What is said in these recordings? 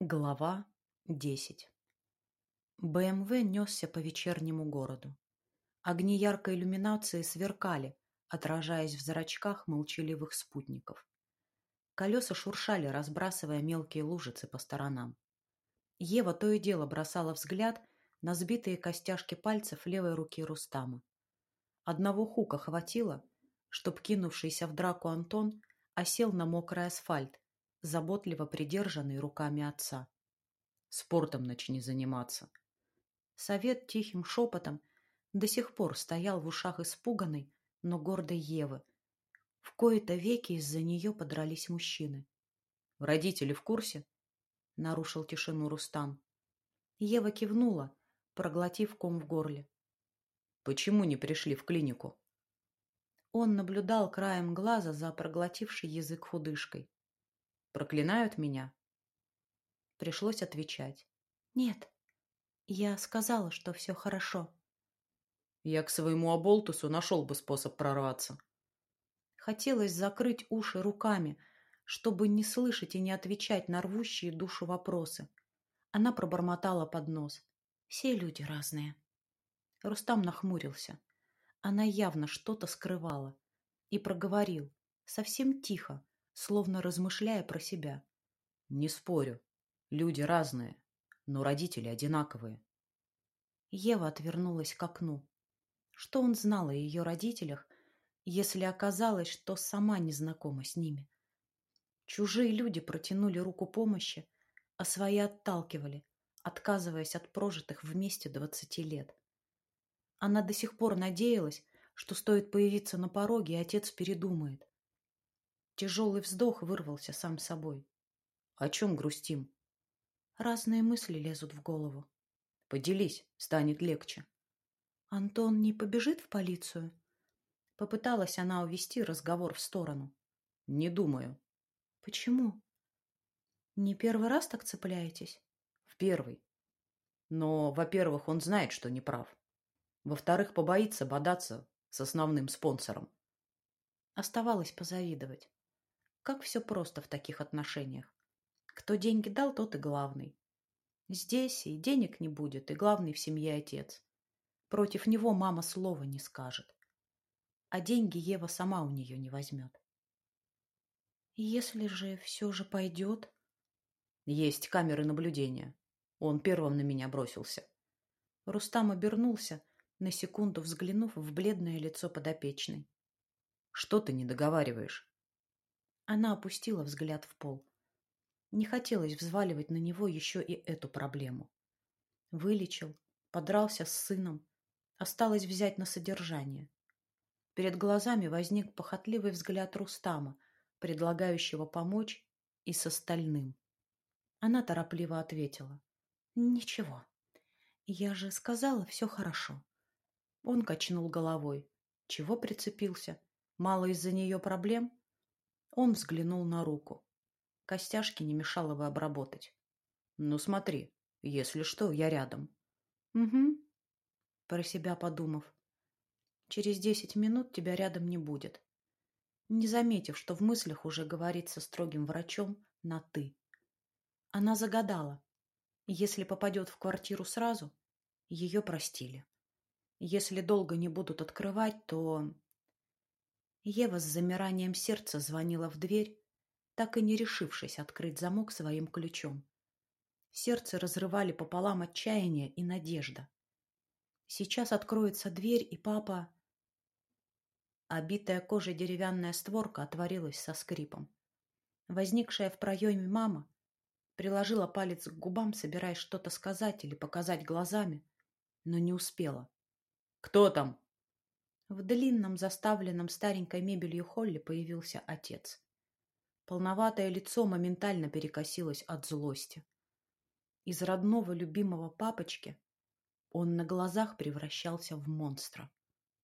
Глава 10 БМВ несся по вечернему городу. Огни яркой иллюминации сверкали, отражаясь в зрачках молчаливых спутников. Колеса шуршали, разбрасывая мелкие лужицы по сторонам. Ева то и дело бросала взгляд на сбитые костяшки пальцев левой руки Рустама. Одного хука хватило, чтоб кинувшийся в драку Антон осел на мокрый асфальт, заботливо придержанный руками отца. Спортом начни заниматься. Совет тихим шепотом до сих пор стоял в ушах испуганной, но гордой Евы. В кои-то веки из-за нее подрались мужчины. «Родители в курсе?» — нарушил тишину Рустам. Ева кивнула, проглотив ком в горле. «Почему не пришли в клинику?» Он наблюдал краем глаза за проглотившей язык худышкой. Проклинают меня? Пришлось отвечать. Нет, я сказала, что все хорошо. Я к своему оболтусу нашел бы способ прорваться. Хотелось закрыть уши руками, чтобы не слышать и не отвечать на рвущие душу вопросы. Она пробормотала под нос. Все люди разные. Рустам нахмурился. Она явно что-то скрывала. И проговорил, совсем тихо, словно размышляя про себя. Не спорю, люди разные, но родители одинаковые. Ева отвернулась к окну. Что он знал о ее родителях, если оказалось, что сама не знакома с ними? Чужие люди протянули руку помощи, а свои отталкивали, отказываясь от прожитых вместе двадцати лет. Она до сих пор надеялась, что стоит появиться на пороге, и отец передумает. Тяжелый вздох вырвался сам собой. О чем грустим? Разные мысли лезут в голову. Поделись, станет легче. Антон не побежит в полицию? Попыталась она увести разговор в сторону. Не думаю. Почему? Не первый раз так цепляетесь? В первый. Но, во-первых, он знает, что не прав. Во-вторых, побоится бодаться с основным спонсором. Оставалось позавидовать. Как все просто в таких отношениях. Кто деньги дал, тот и главный. Здесь и денег не будет, и главный в семье отец. Против него мама слова не скажет. А деньги Ева сама у нее не возьмет. Если же все же пойдет... Есть камеры наблюдения. Он первым на меня бросился. Рустам обернулся, на секунду взглянув в бледное лицо подопечной. Что ты не договариваешь? Она опустила взгляд в пол. Не хотелось взваливать на него еще и эту проблему. Вылечил, подрался с сыном. Осталось взять на содержание. Перед глазами возник похотливый взгляд Рустама, предлагающего помочь и с остальным. Она торопливо ответила. «Ничего. Я же сказала, все хорошо». Он качнул головой. Чего прицепился? Мало из-за нее проблем? Он взглянул на руку. Костяшки не мешало бы обработать. «Ну смотри, если что, я рядом». «Угу», про себя подумав. «Через десять минут тебя рядом не будет». Не заметив, что в мыслях уже говорит со строгим врачом на «ты». Она загадала. Если попадет в квартиру сразу, ее простили. Если долго не будут открывать, то Ева с замиранием сердца звонила в дверь, так и не решившись открыть замок своим ключом. Сердце разрывали пополам отчаяние и надежда. Сейчас откроется дверь, и папа... Обитая кожей деревянная створка отворилась со скрипом. Возникшая в проеме мама приложила палец к губам, собираясь что-то сказать или показать глазами, но не успела. «Кто там?» В длинном, заставленном старенькой мебелью холле появился отец. Полноватое лицо моментально перекосилось от злости. Из родного любимого папочки он на глазах превращался в монстра.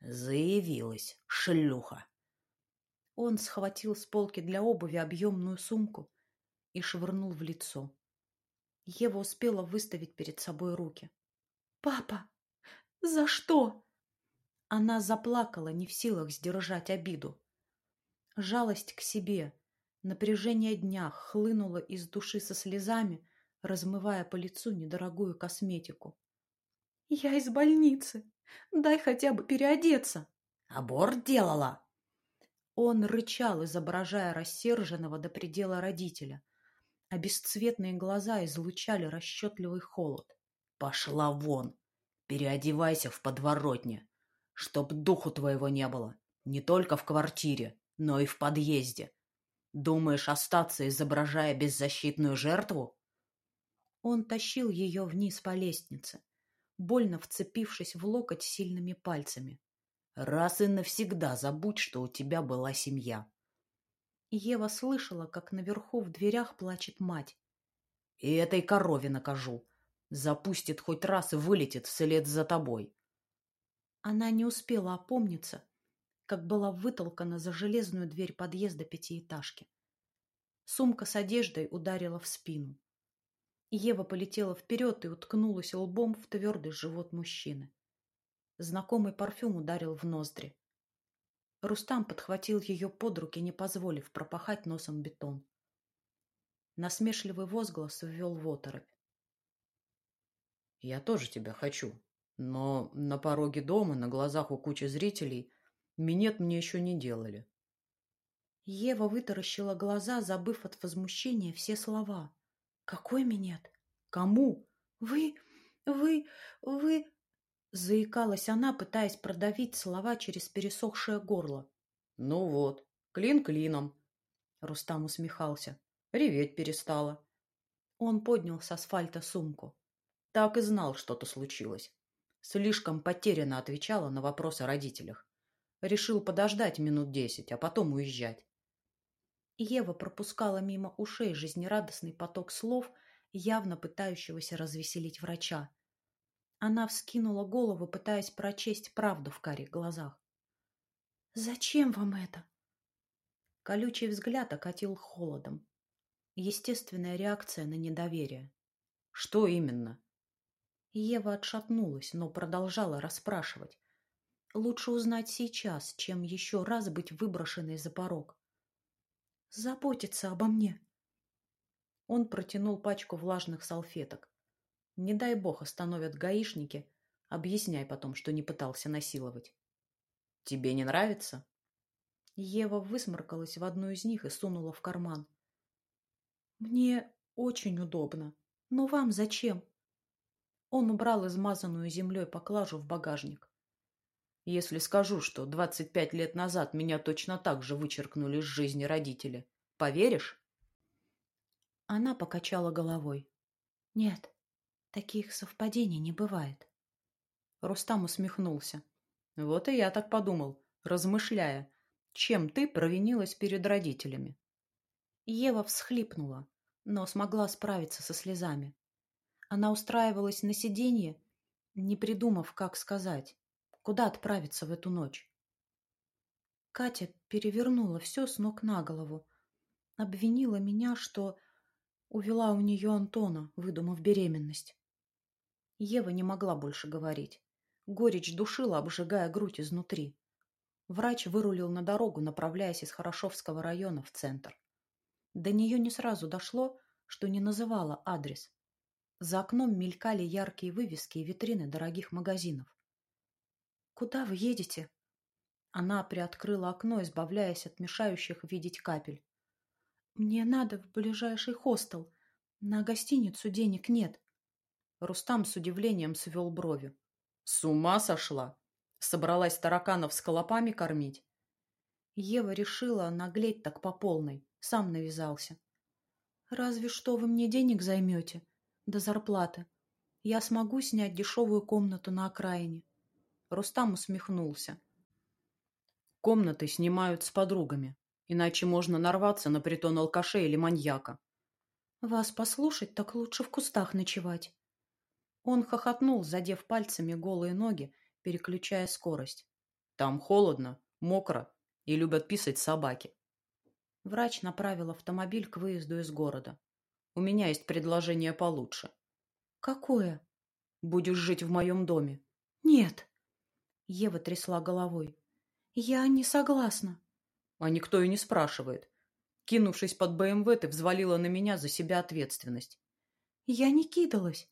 «Заявилась, шлюха!» Он схватил с полки для обуви объемную сумку и швырнул в лицо. Ева успела выставить перед собой руки. «Папа, за что?» Она заплакала, не в силах сдержать обиду. Жалость к себе, напряжение дня хлынуло из души со слезами, размывая по лицу недорогую косметику. «Я из больницы. Дай хотя бы переодеться». «Аборт делала?» Он рычал, изображая рассерженного до предела родителя, а бесцветные глаза излучали расчетливый холод. «Пошла вон! Переодевайся в подворотне, чтоб духу твоего не было, не только в квартире, но и в подъезде. Думаешь остаться, изображая беззащитную жертву?» Он тащил ее вниз по лестнице, больно вцепившись в локоть сильными пальцами. «Раз и навсегда забудь, что у тебя была семья». Ева слышала, как наверху в дверях плачет мать. «И этой корове накажу. Запустит хоть раз и вылетит вслед за тобой». Она не успела опомниться, как была вытолкана за железную дверь подъезда пятиэтажки. Сумка с одеждой ударила в спину. Ева полетела вперед и уткнулась лбом в твердый живот мужчины. Знакомый парфюм ударил в ноздри. Рустам подхватил ее под руки, не позволив пропахать носом бетон. Насмешливый возглас ввел в оторопь. «Я тоже тебя хочу, но на пороге дома, на глазах у кучи зрителей, минет мне еще не делали». Ева вытаращила глаза, забыв от возмущения все слова. «Какой минет? Кому? Вы... вы... вы...» Заикалась она, пытаясь продавить слова через пересохшее горло. «Ну вот, клин клином!» Рустам усмехался. Реветь перестала. Он поднял с асфальта сумку. Так и знал, что-то случилось. Слишком потерянно отвечала на вопросы о родителях. Решил подождать минут десять, а потом уезжать. Ева пропускала мимо ушей жизнерадостный поток слов, явно пытающегося развеселить врача. Она вскинула голову, пытаясь прочесть правду в карих глазах. «Зачем вам это?» Колючий взгляд окатил холодом. Естественная реакция на недоверие. «Что именно?» Ева отшатнулась, но продолжала расспрашивать. Лучше узнать сейчас, чем еще раз быть выброшенной за порог. «Заботиться обо мне!» Он протянул пачку влажных салфеток. Не дай бог остановят гаишники, объясняй потом, что не пытался насиловать. Тебе не нравится? Ева высморкалась в одну из них и сунула в карман. Мне очень удобно. Но вам зачем? Он убрал измазанную землей поклажу в багажник. Если скажу, что двадцать пять лет назад меня точно так же вычеркнули из жизни родители, поверишь? Она покачала головой. Нет. Таких совпадений не бывает. Рустам усмехнулся. Вот и я так подумал, размышляя, чем ты провинилась перед родителями. Ева всхлипнула, но смогла справиться со слезами. Она устраивалась на сиденье, не придумав, как сказать, куда отправиться в эту ночь. Катя перевернула все с ног на голову, обвинила меня, что увела у нее Антона, выдумав беременность. Ева не могла больше говорить. Горечь душила, обжигая грудь изнутри. Врач вырулил на дорогу, направляясь из Хорошовского района в центр. До нее не сразу дошло, что не называла адрес. За окном мелькали яркие вывески и витрины дорогих магазинов. «Куда вы едете?» Она приоткрыла окно, избавляясь от мешающих видеть капель. «Мне надо в ближайший хостел. На гостиницу денег нет». Рустам с удивлением свел брови. С ума сошла? Собралась тараканов с колопами кормить? Ева решила наглеть так по полной. Сам навязался. Разве что вы мне денег займете. До зарплаты. Я смогу снять дешевую комнату на окраине. Рустам усмехнулся. Комнаты снимают с подругами. Иначе можно нарваться на притон алкашей или маньяка. Вас послушать, так лучше в кустах ночевать. Он хохотнул, задев пальцами голые ноги, переключая скорость. «Там холодно, мокро и любят писать собаки». Врач направил автомобиль к выезду из города. «У меня есть предложение получше». «Какое?» «Будешь жить в моем доме». «Нет». Ева трясла головой. «Я не согласна». А никто и не спрашивает. Кинувшись под БМВ, ты взвалила на меня за себя ответственность. Я не кидалась.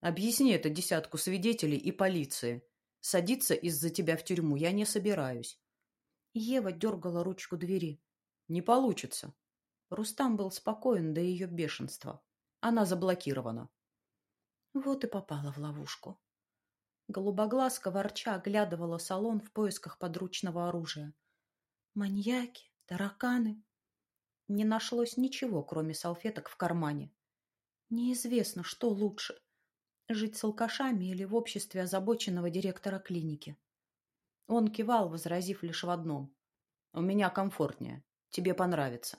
Объясни это десятку свидетелей и полиции. Садиться из-за тебя в тюрьму я не собираюсь. Ева дергала ручку двери. Не получится. Рустам был спокоен до ее бешенства. Она заблокирована. Вот и попала в ловушку. Голубоглазка ворча оглядывала салон в поисках подручного оружия. Маньяки, тараканы. Не нашлось ничего, кроме салфеток в кармане. Неизвестно, что лучше – жить с алкашами или в обществе озабоченного директора клиники. Он кивал, возразив лишь в одном. «У меня комфортнее. Тебе понравится».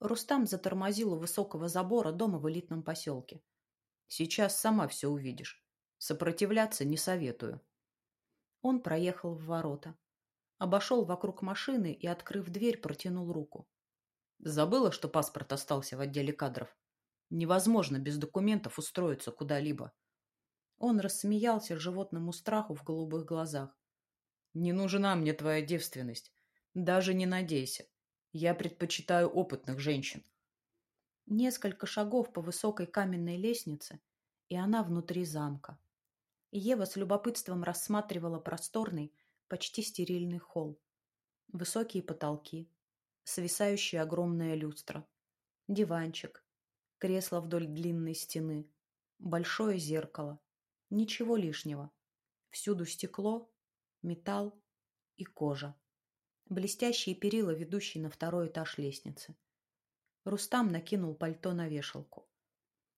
Рустам затормозил у высокого забора дома в элитном поселке. «Сейчас сама все увидишь. Сопротивляться не советую». Он проехал в ворота. Обошел вокруг машины и, открыв дверь, протянул руку. Забыла, что паспорт остался в отделе кадров? Невозможно без документов устроиться куда-либо. Он рассмеялся животному страху в голубых глазах. Не нужна мне твоя девственность. Даже не надейся. Я предпочитаю опытных женщин. Несколько шагов по высокой каменной лестнице, и она внутри замка. Ева с любопытством рассматривала просторный, почти стерильный холл. Высокие потолки, свисающая огромная люстра, диванчик, кресло вдоль длинной стены, большое зеркало. Ничего лишнего. Всюду стекло, металл и кожа. Блестящие перила, ведущие на второй этаж лестницы. Рустам накинул пальто на вешалку.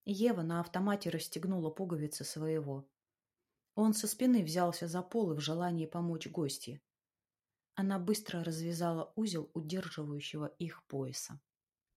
Ева на автомате расстегнула пуговицы своего. Он со спины взялся за полы в желании помочь гостье. Она быстро развязала узел удерживающего их пояса.